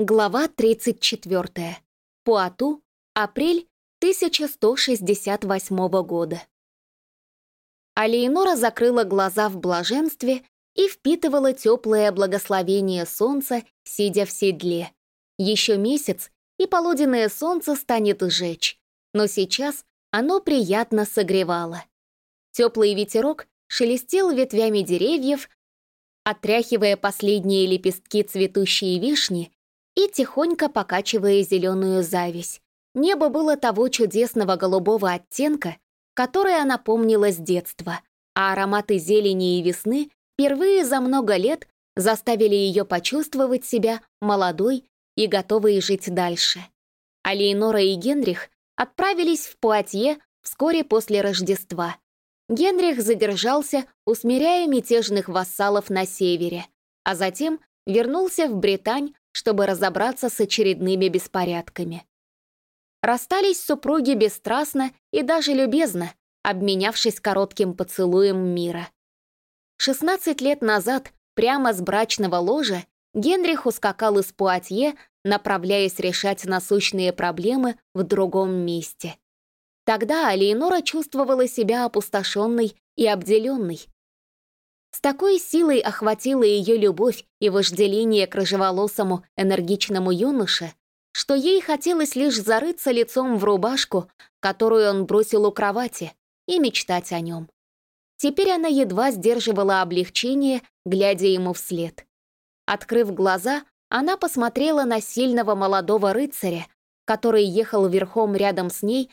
Глава 34. Пуату. Апрель 1168 года. Алиенора закрыла глаза в блаженстве и впитывала теплое благословение солнца, сидя в седле. Еще месяц, и полуденное солнце станет сжечь, но сейчас оно приятно согревало. Теплый ветерок шелестел ветвями деревьев, отряхивая последние лепестки цветущей вишни и тихонько покачивая зеленую зависть. Небо было того чудесного голубого оттенка, который она помнила с детства, а ароматы зелени и весны впервые за много лет заставили ее почувствовать себя молодой и готовой жить дальше. А Лейнора и Генрих отправились в Пуатье вскоре после Рождества. Генрих задержался, усмиряя мятежных вассалов на севере, а затем вернулся в Британь чтобы разобраться с очередными беспорядками. Расстались супруги бесстрастно и даже любезно, обменявшись коротким поцелуем мира. 16 лет назад, прямо с брачного ложа, Генрих ускакал из Пуатье, направляясь решать насущные проблемы в другом месте. Тогда Алиенора чувствовала себя опустошенной и обделенной, с такой силой охватила ее любовь и вожделение к рыжеволосому, энергичному юноше, что ей хотелось лишь зарыться лицом в рубашку, которую он бросил у кровати, и мечтать о нем. Теперь она едва сдерживала облегчение, глядя ему вслед. Открыв глаза, она посмотрела на сильного молодого рыцаря, который ехал верхом рядом с ней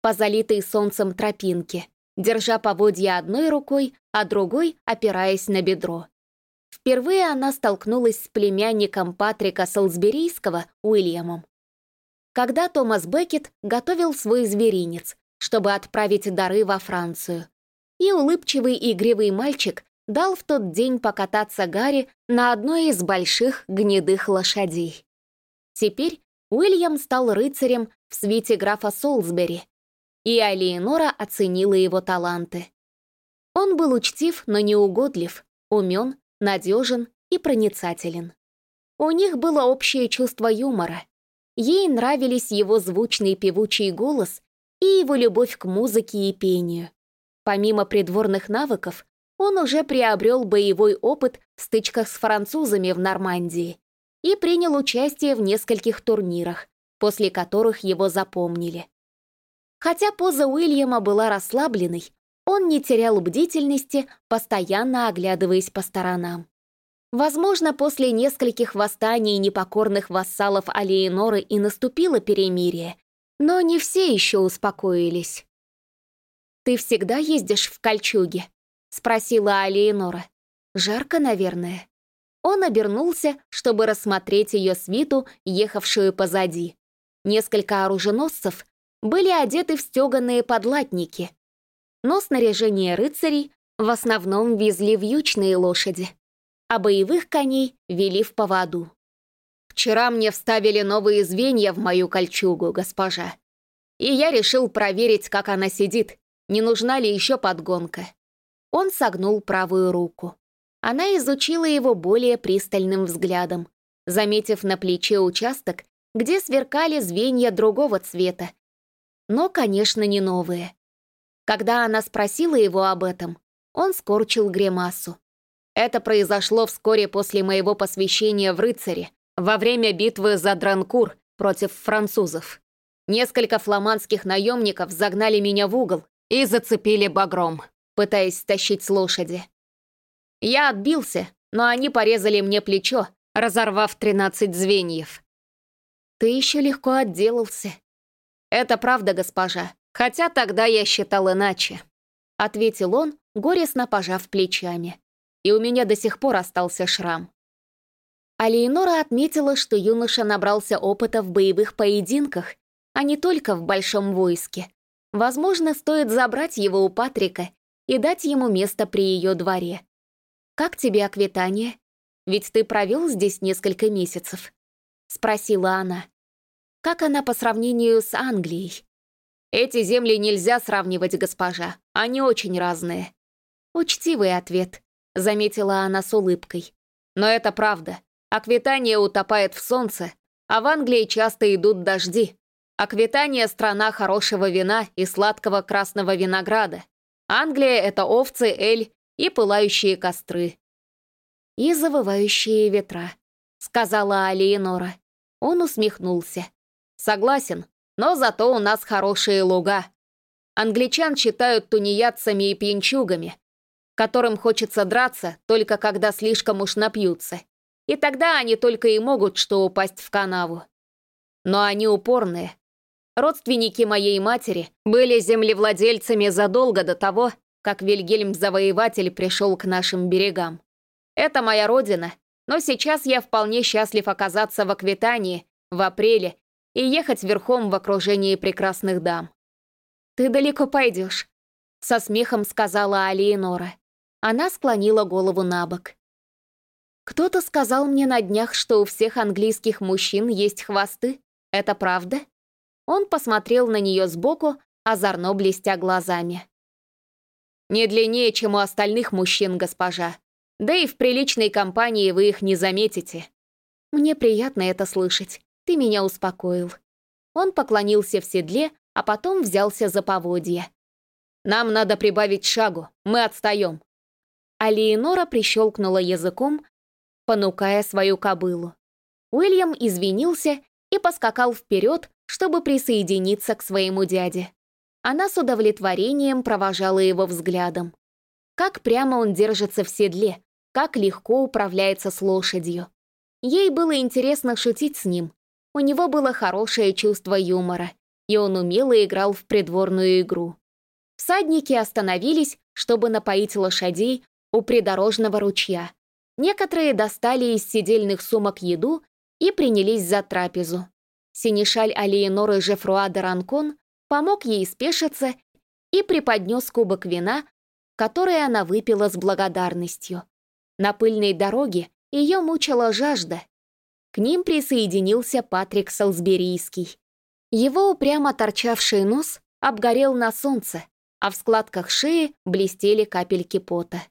по залитой солнцем тропинке держа поводья одной рукой, а другой опираясь на бедро. Впервые она столкнулась с племянником Патрика Солсберийского, Уильямом. Когда Томас Беккет готовил свой зверинец, чтобы отправить дары во Францию. И улыбчивый игривый мальчик дал в тот день покататься Гарри на одной из больших гнедых лошадей. Теперь Уильям стал рыцарем в свите графа Солсбери, и Алиенора оценила его таланты. Он был учтив, но неугодлив, умен, надежен и проницателен. У них было общее чувство юмора. Ей нравились его звучный певучий голос и его любовь к музыке и пению. Помимо придворных навыков, он уже приобрел боевой опыт в стычках с французами в Нормандии и принял участие в нескольких турнирах, после которых его запомнили. Хотя поза Уильяма была расслабленной, он не терял бдительности, постоянно оглядываясь по сторонам. Возможно, после нескольких восстаний непокорных вассалов Алиеноры и наступило перемирие, но не все еще успокоились. «Ты всегда ездишь в кольчуге?» — спросила Алиенора. «Жарко, наверное». Он обернулся, чтобы рассмотреть ее свиту, ехавшую позади. Несколько оруженосцев были одеты в стеганые подлатники, но снаряжение рыцарей в основном везли вьючные лошади, а боевых коней вели в поводу. «Вчера мне вставили новые звенья в мою кольчугу, госпожа, и я решил проверить, как она сидит, не нужна ли еще подгонка». Он согнул правую руку. Она изучила его более пристальным взглядом, заметив на плече участок, где сверкали звенья другого цвета, но, конечно, не новые. Когда она спросила его об этом, он скорчил гримасу. Это произошло вскоре после моего посвящения в рыцаре, во время битвы за Дранкур против французов. Несколько фламандских наемников загнали меня в угол и зацепили багром, пытаясь стащить с лошади. Я отбился, но они порезали мне плечо, разорвав 13 звеньев. «Ты еще легко отделался», «Это правда, госпожа, хотя тогда я считал иначе», — ответил он, горестно пожав плечами. «И у меня до сих пор остался шрам». А Лейнора отметила, что юноша набрался опыта в боевых поединках, а не только в большом войске. Возможно, стоит забрать его у Патрика и дать ему место при ее дворе. «Как тебе аквитания? Ведь ты провел здесь несколько месяцев?» — спросила она. Как она по сравнению с Англией? Эти земли нельзя сравнивать, госпожа. Они очень разные. Учтивый ответ, заметила она с улыбкой. Но это правда. Аквитания утопает в солнце, а в Англии часто идут дожди. Аквитания — страна хорошего вина и сладкого красного винограда. Англия — это овцы, эль и пылающие костры. «И завывающие ветра», — сказала Алиенора. Он усмехнулся. «Согласен, но зато у нас хорошие луга. Англичан считают тунеядцами и пьянчугами, которым хочется драться только когда слишком уж напьются. И тогда они только и могут что упасть в канаву. Но они упорные, Родственники моей матери были землевладельцами задолго до того, как Вильгельм-завоеватель пришел к нашим берегам. Это моя родина, но сейчас я вполне счастлив оказаться в Аквитании в апреле и ехать верхом в окружении прекрасных дам. «Ты далеко пойдешь», — со смехом сказала Алиенора. Она склонила голову на бок. «Кто-то сказал мне на днях, что у всех английских мужчин есть хвосты. Это правда?» Он посмотрел на нее сбоку, озорно блестя глазами. «Не длиннее, чем у остальных мужчин, госпожа. Да и в приличной компании вы их не заметите». «Мне приятно это слышать. Ты меня успокоил». Он поклонился в седле, а потом взялся за поводья. «Нам надо прибавить шагу, мы отстаем». А Леонора прищелкнула языком, понукая свою кобылу. Уильям извинился и поскакал вперед, чтобы присоединиться к своему дяде. Она с удовлетворением провожала его взглядом. Как прямо он держится в седле, как легко управляется с лошадью. Ей было интересно шутить с ним. У него было хорошее чувство юмора, и он умело играл в придворную игру. Всадники остановились, чтобы напоить лошадей у придорожного ручья. Некоторые достали из сидельных сумок еду и принялись за трапезу. Синишаль Алиеноры Жефруа де Ранкон помог ей спешиться и преподнес кубок вина, который она выпила с благодарностью. На пыльной дороге ее мучила жажда. К ним присоединился Патрик Салсберийский. Его упрямо торчавший нос обгорел на солнце, а в складках шеи блестели капельки пота.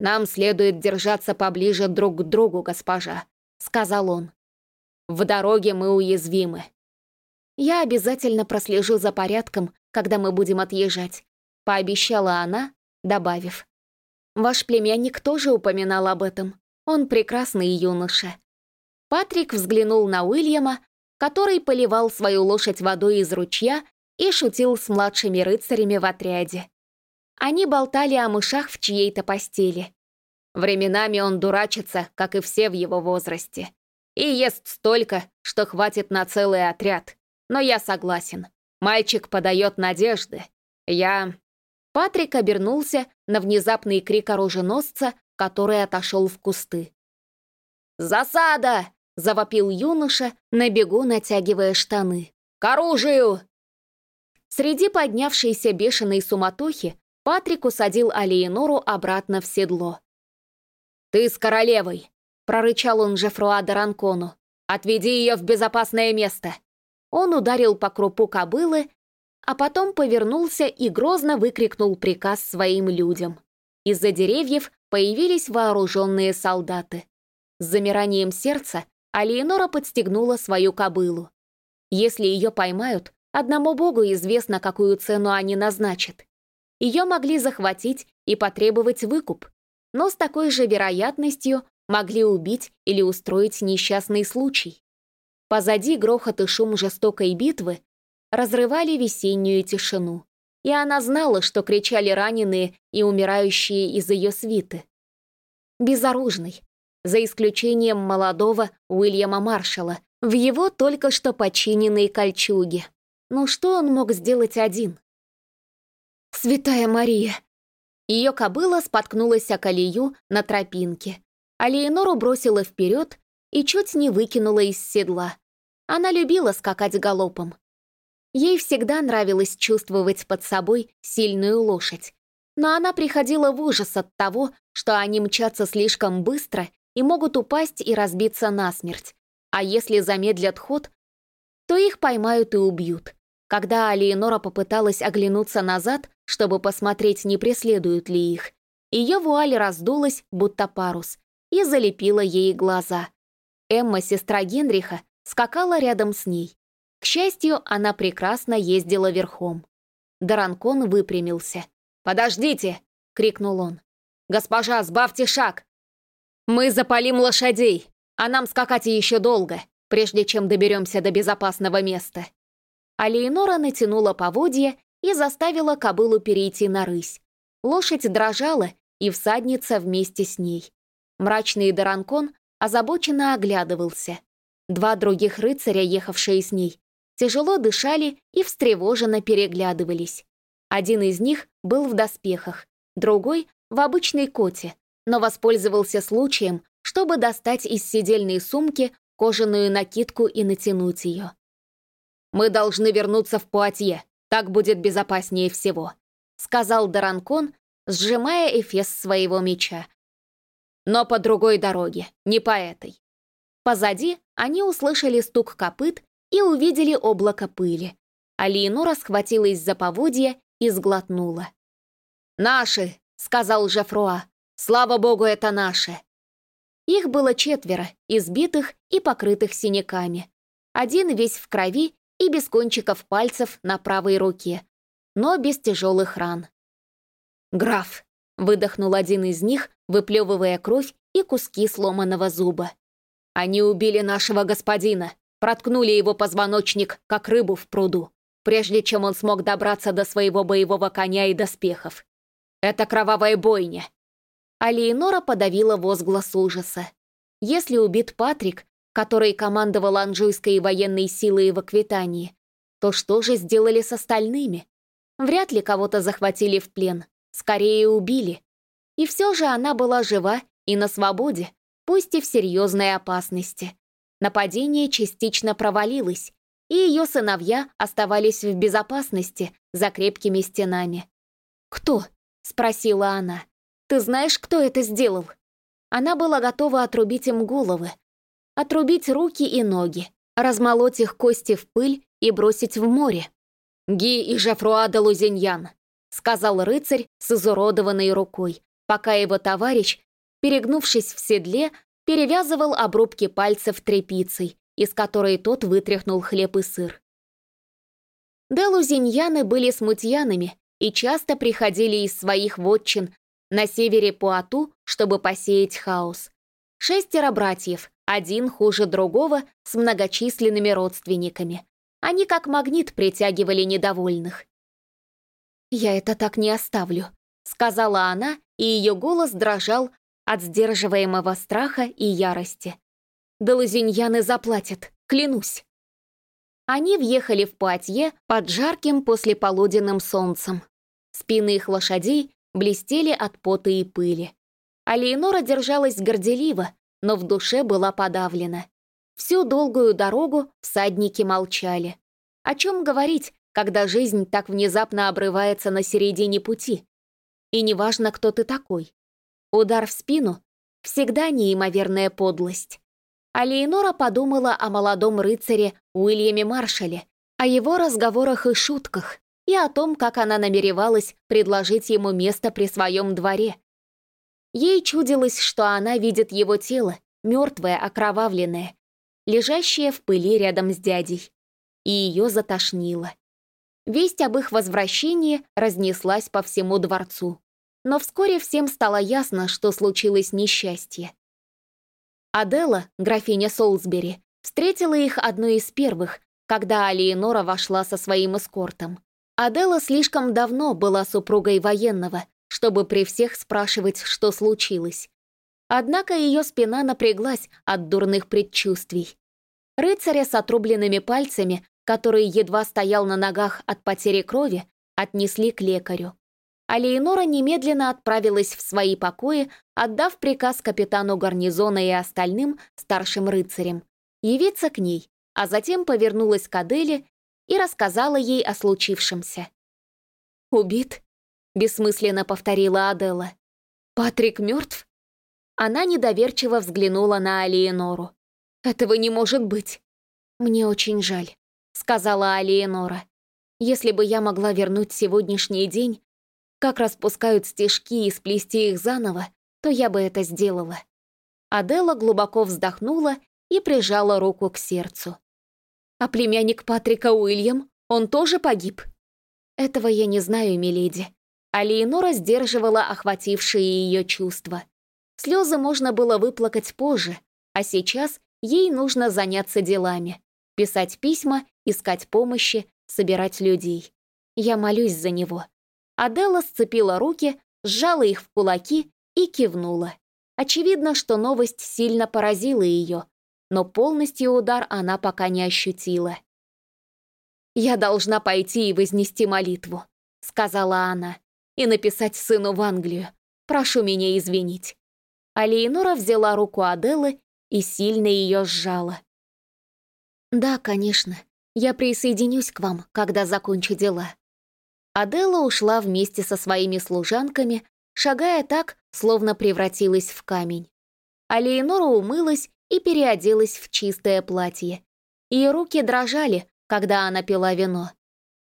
«Нам следует держаться поближе друг к другу, госпожа», — сказал он. В дороге мы уязвимы. Я обязательно прослежу за порядком, когда мы будем отъезжать, пообещала она, добавив. Ваш племянник тоже упоминал об этом. Он прекрасный юноша. Патрик взглянул на Уильяма, который поливал свою лошадь водой из ручья и шутил с младшими рыцарями в отряде. Они болтали о мышах в чьей-то постели. Временами он дурачится, как и все в его возрасте. И ест столько, что хватит на целый отряд. Но я согласен. Мальчик подает надежды. Я...» Патрик обернулся на внезапный крик оруженосца, который отошел в кусты. «Засада!» — завопил юноша, на бегу натягивая штаны. «К оружию!» Среди поднявшейся бешеной суматохи Патрик усадил Алиенору обратно в седло. «Ты с королевой!» прорычал он Жефруа Даранкону. «Отведи ее в безопасное место!» Он ударил по крупу кобылы, а потом повернулся и грозно выкрикнул приказ своим людям. Из-за деревьев появились вооруженные солдаты. С замиранием сердца Алиенора подстегнула свою кобылу. Если ее поймают, одному богу известно, какую цену они назначат. Ее могли захватить и потребовать выкуп, но с такой же вероятностью могли убить или устроить несчастный случай. Позади грохот и шум жестокой битвы разрывали весеннюю тишину, и она знала, что кричали раненые и умирающие из ее свиты. Безоружный, за исключением молодого Уильяма Маршалла, в его только что починенной кольчуге. Ну что он мог сделать один? «Святая Мария!» Ее кобыла споткнулась о колею на тропинке, а Леонору бросила вперед и чуть не выкинула из седла. Она любила скакать галопом. Ей всегда нравилось чувствовать под собой сильную лошадь, но она приходила в ужас от того, что они мчатся слишком быстро и могут упасть и разбиться насмерть, а если замедлят ход, то их поймают и убьют. Когда Алиенора попыталась оглянуться назад, чтобы посмотреть, не преследуют ли их, ее вуаль раздулась, будто парус, и залепила ей глаза. Эмма, сестра Генриха, скакала рядом с ней. К счастью, она прекрасно ездила верхом. Даранкон выпрямился. «Подождите!» — крикнул он. «Госпожа, сбавьте шаг! Мы запалим лошадей, а нам скакать еще долго, прежде чем доберемся до безопасного места». А Лейнора натянула поводья и заставила кобылу перейти на рысь. Лошадь дрожала, и всадница вместе с ней. Мрачный Даранкон озабоченно оглядывался. Два других рыцаря, ехавшие с ней, тяжело дышали и встревоженно переглядывались. Один из них был в доспехах, другой — в обычной коте, но воспользовался случаем, чтобы достать из сидельной сумки кожаную накидку и натянуть ее. «Мы должны вернуться в Пуатье, так будет безопаснее всего», сказал Даранкон, сжимая эфес своего меча. «Но по другой дороге, не по этой». Позади они услышали стук копыт и увидели облако пыли. А Лиенора схватилась за поводья и сглотнула. «Наши!» — сказал Жафруа. «Слава богу, это наши!» Их было четверо, избитых и покрытых синяками. Один весь в крови и без кончиков пальцев на правой руке, но без тяжелых ран. «Граф!» — выдохнул один из них, выплевывая кровь и куски сломанного зуба. «Они убили нашего господина, проткнули его позвоночник, как рыбу в пруду, прежде чем он смог добраться до своего боевого коня и доспехов. Это кровавая бойня!» А Леонора подавила возглас ужаса. Если убит Патрик, который командовал Анжуйской военной силой в Аквитании, то что же сделали с остальными? Вряд ли кого-то захватили в плен, скорее убили. И все же она была жива и на свободе, пусть и в серьезной опасности. Нападение частично провалилось, и ее сыновья оставались в безопасности за крепкими стенами. «Кто?» — спросила она. «Ты знаешь, кто это сделал?» Она была готова отрубить им головы, отрубить руки и ноги, размолоть их кости в пыль и бросить в море. «Ги и Жафруа де Лузиньян», — сказал рыцарь с изуродованной рукой, пока его товарищ, перегнувшись в седле, перевязывал обрубки пальцев тряпицей, из которой тот вытряхнул хлеб и сыр. Де Лузиньяны были смутьянами и часто приходили из своих вотчин на севере Пуату, чтобы посеять хаос. Шестеро братьев, один хуже другого, с многочисленными родственниками. Они как магнит притягивали недовольных. «Я это так не оставлю», — сказала она, и ее голос дрожал от сдерживаемого страха и ярости. «Долазиньяны заплатят, клянусь». Они въехали в Пуатье под жарким послеполуденным солнцем. Спины их лошадей блестели от пота и пыли. А держалась горделиво, но в душе была подавлена. Всю долгую дорогу всадники молчали. О чем говорить, когда жизнь так внезапно обрывается на середине пути? И неважно, кто ты такой. Удар в спину — всегда неимоверная подлость. А подумала о молодом рыцаре Уильяме Маршале, о его разговорах и шутках, и о том, как она намеревалась предложить ему место при своем дворе. Ей чудилось, что она видит его тело, мертвое, окровавленное, лежащее в пыли рядом с дядей, и ее затошнило. Весть об их возвращении разнеслась по всему дворцу, но вскоре всем стало ясно, что случилось несчастье. Адела, графиня Солсбери, встретила их одной из первых, когда Алиенора вошла со своим эскортом. Адела слишком давно была супругой военного, чтобы при всех спрашивать, что случилось. Однако ее спина напряглась от дурных предчувствий. Рыцаря с отрубленными пальцами, который едва стоял на ногах от потери крови, отнесли к лекарю. А Леонора немедленно отправилась в свои покои, отдав приказ капитану гарнизона и остальным старшим рыцарям явиться к ней, а затем повернулась к Аделе и рассказала ей о случившемся. «Убит?» — бессмысленно повторила Адела. «Патрик мертв?» Она недоверчиво взглянула на Алиенору. «Этого не может быть!» «Мне очень жаль», — сказала Алиенора. «Если бы я могла вернуть сегодняшний день, как распускают стежки и сплести их заново, то я бы это сделала». Адела глубоко вздохнула и прижала руку к сердцу. «А племянник Патрика Уильям, он тоже погиб?» «Этого я не знаю, миледи». А Леонора сдерживала охватившие ее чувства. Слезы можно было выплакать позже, а сейчас ей нужно заняться делами. Писать письма, искать помощи, собирать людей. Я молюсь за него. Аделла сцепила руки, сжала их в кулаки и кивнула. Очевидно, что новость сильно поразила ее, но полностью удар она пока не ощутила. «Я должна пойти и вознести молитву», — сказала она, «и написать сыну в Англию. Прошу меня извинить». А Леонора взяла руку Аделлы и сильно ее сжала. «Да, конечно. Я присоединюсь к вам, когда закончу дела». Аделла ушла вместе со своими служанками, шагая так, словно превратилась в камень. А Леонора умылась и переоделась в чистое платье. Ее руки дрожали, когда она пила вино.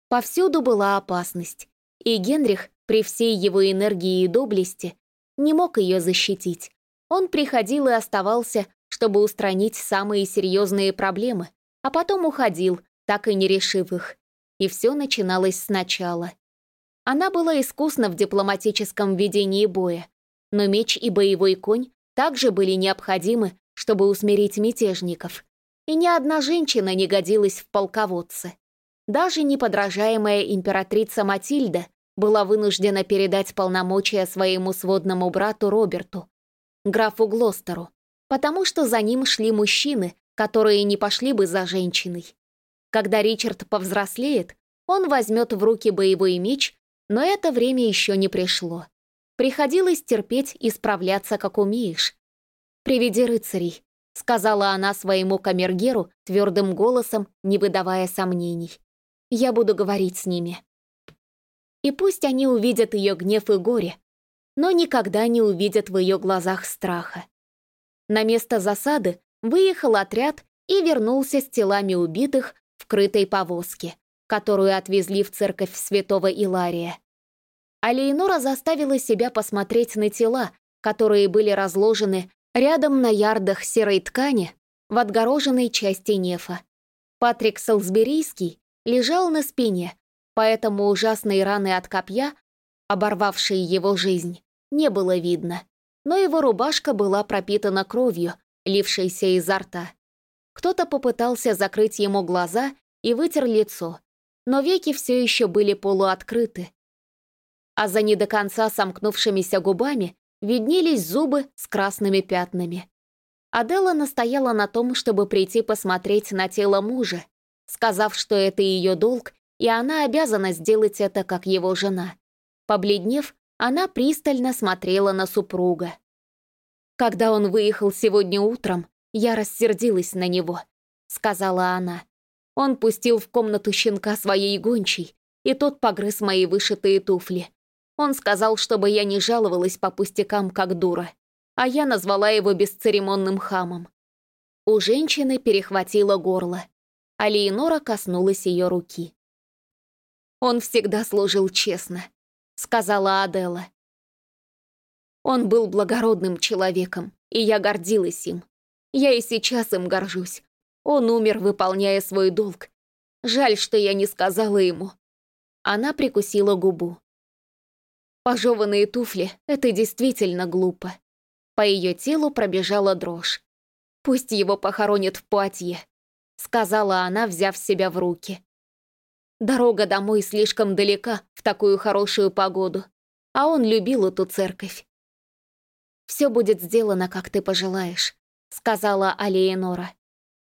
Повсюду была опасность, и Генрих, при всей его энергии и доблести, не мог ее защитить. Он приходил и оставался, чтобы устранить самые серьезные проблемы, а потом уходил, так и не решив их. И все начиналось сначала. Она была искусна в дипломатическом ведении боя, но меч и боевой конь также были необходимы, чтобы усмирить мятежников. И ни одна женщина не годилась в полководце. Даже неподражаемая императрица Матильда была вынуждена передать полномочия своему сводному брату Роберту, графу Глостеру, потому что за ним шли мужчины, которые не пошли бы за женщиной. Когда Ричард повзрослеет, он возьмет в руки боевой меч, но это время еще не пришло. Приходилось терпеть и справляться, как умеешь. «Приведи рыцарей», — сказала она своему камергеру твердым голосом, не выдавая сомнений. «Я буду говорить с ними». И пусть они увидят ее гнев и горе, но никогда не увидят в ее глазах страха. На место засады выехал отряд и вернулся с телами убитых в крытой повозке, которую отвезли в церковь святого Илария а заставила себя посмотреть на тела, которые были разложены рядом на ярдах серой ткани в отгороженной части нефа. Патрик Солсберийский лежал на спине, поэтому ужасные раны от копья, оборвавшие его жизнь, не было видно. Но его рубашка была пропитана кровью, лившейся изо рта. Кто-то попытался закрыть ему глаза и вытер лицо, но веки все еще были полуоткрыты, а за не до конца сомкнувшимися губами виднелись зубы с красными пятнами. Адела настояла на том, чтобы прийти посмотреть на тело мужа, сказав, что это ее долг, и она обязана сделать это как его жена. Побледнев, она пристально смотрела на супруга. «Когда он выехал сегодня утром, я рассердилась на него», — сказала она. Он пустил в комнату щенка своей гончей, и тот погрыз мои вышитые туфли. Он сказал, чтобы я не жаловалась по пустякам, как дура, а я назвала его бесцеремонным хамом. У женщины перехватило горло, а Леонора коснулась ее руки. «Он всегда служил честно», — сказала Адела. «Он был благородным человеком, и я гордилась им. Я и сейчас им горжусь. Он умер, выполняя свой долг. Жаль, что я не сказала ему». Она прикусила губу. Пожеванные туфли — это действительно глупо. По ее телу пробежала дрожь. «Пусть его похоронят в платье», — сказала она, взяв себя в руки. «Дорога домой слишком далека в такую хорошую погоду, а он любил эту церковь». «Все будет сделано, как ты пожелаешь», — сказала Алиенора.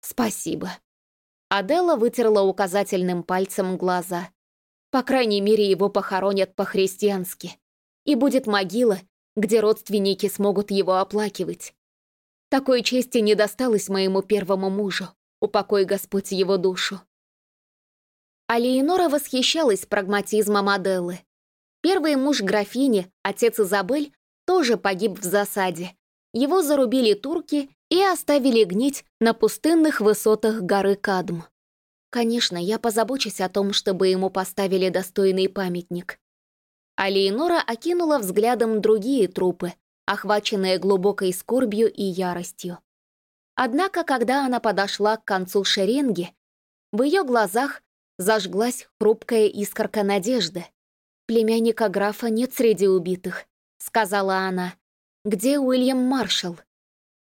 «Спасибо». Адела вытерла указательным пальцем глаза. По крайней мере, его похоронят по-христиански и будет могила, где родственники смогут его оплакивать. Такой чести не досталось моему первому мужу, упокой Господь его душу. А Леонора восхищалась прагматизмом Аделлы. Первый муж графини, отец Изабель, тоже погиб в засаде. Его зарубили турки и оставили гнить на пустынных высотах горы Кадм. Конечно, я позабочусь о том, чтобы ему поставили достойный памятник а Леонора окинула взглядом другие трупы, охваченные глубокой скорбью и яростью. Однако, когда она подошла к концу шеренги, в ее глазах зажглась хрупкая искорка надежды. «Племянника графа нет среди убитых», — сказала она. «Где Уильям Маршалл?»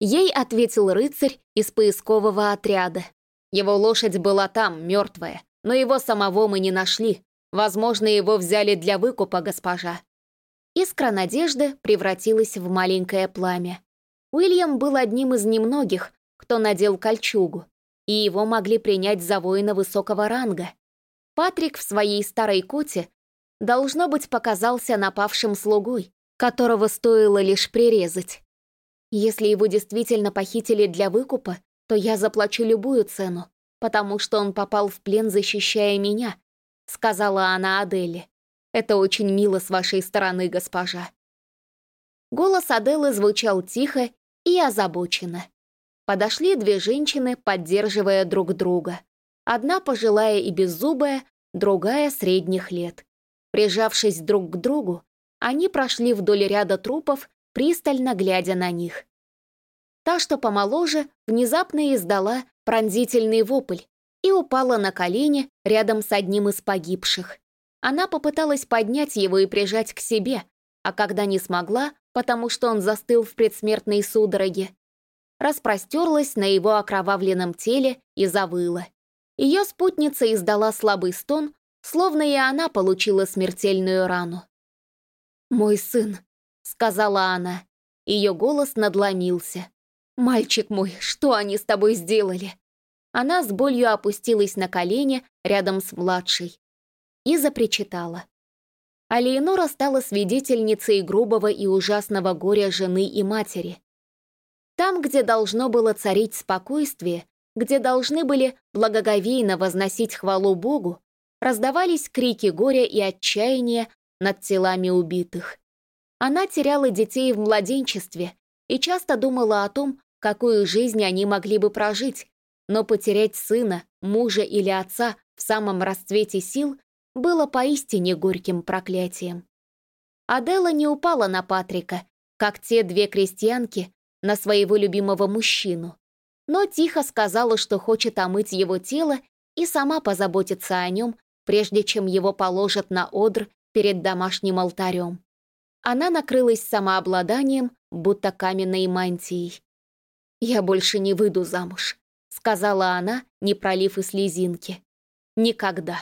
Ей ответил рыцарь из поискового отряда. Его лошадь была там, мертвая, но его самого мы не нашли. Возможно, его взяли для выкупа, госпожа. Искра надежды превратилась в маленькое пламя. Уильям был одним из немногих, кто надел кольчугу, и его могли принять за воина высокого ранга. Патрик в своей старой коте, должно быть, показался напавшим слугой, которого стоило лишь прирезать. Если его действительно похитили для выкупа, то я заплачу любую цену, потому что он попал в плен, защищая меня», — сказала она Аделе. «Это очень мило с вашей стороны, госпожа». Голос Аделы звучал тихо и озабоченно. Подошли две женщины, поддерживая друг друга. Одна пожилая и беззубая, другая средних лет. Прижавшись друг к другу, они прошли вдоль ряда трупов, пристально глядя на них. Та, что помоложе, внезапно издала пронзительный вопль и упала на колени рядом с одним из погибших. Она попыталась поднять его и прижать к себе, а когда не смогла, потому что он застыл в предсмертной судороге, распростерлась на его окровавленном теле и завыла. Ее спутница издала слабый стон, словно и она получила смертельную рану. «Мой сын», — сказала она. Ее голос надломился. «Мальчик мой, что они с тобой сделали?» Она с болью опустилась на колени рядом с младшей и запричитала. А стала свидетельницей грубого и ужасного горя жены и матери. Там, где должно было царить спокойствие, где должны были благоговейно возносить хвалу Богу, раздавались крики горя и отчаяния над телами убитых. Она теряла детей в младенчестве и часто думала о том, какую жизнь они могли бы прожить, но потерять сына, мужа или отца в самом расцвете сил было поистине горьким проклятием. Адела не упала на Патрика, как те две крестьянки на своего любимого мужчину, но тихо сказала, что хочет омыть его тело и сама позаботиться о нем, прежде чем его положат на одр перед домашним алтарем. Она накрылась самообладанием, будто каменной мантией. «Я больше не выйду замуж», — сказала она, не пролив и слезинки. «Никогда».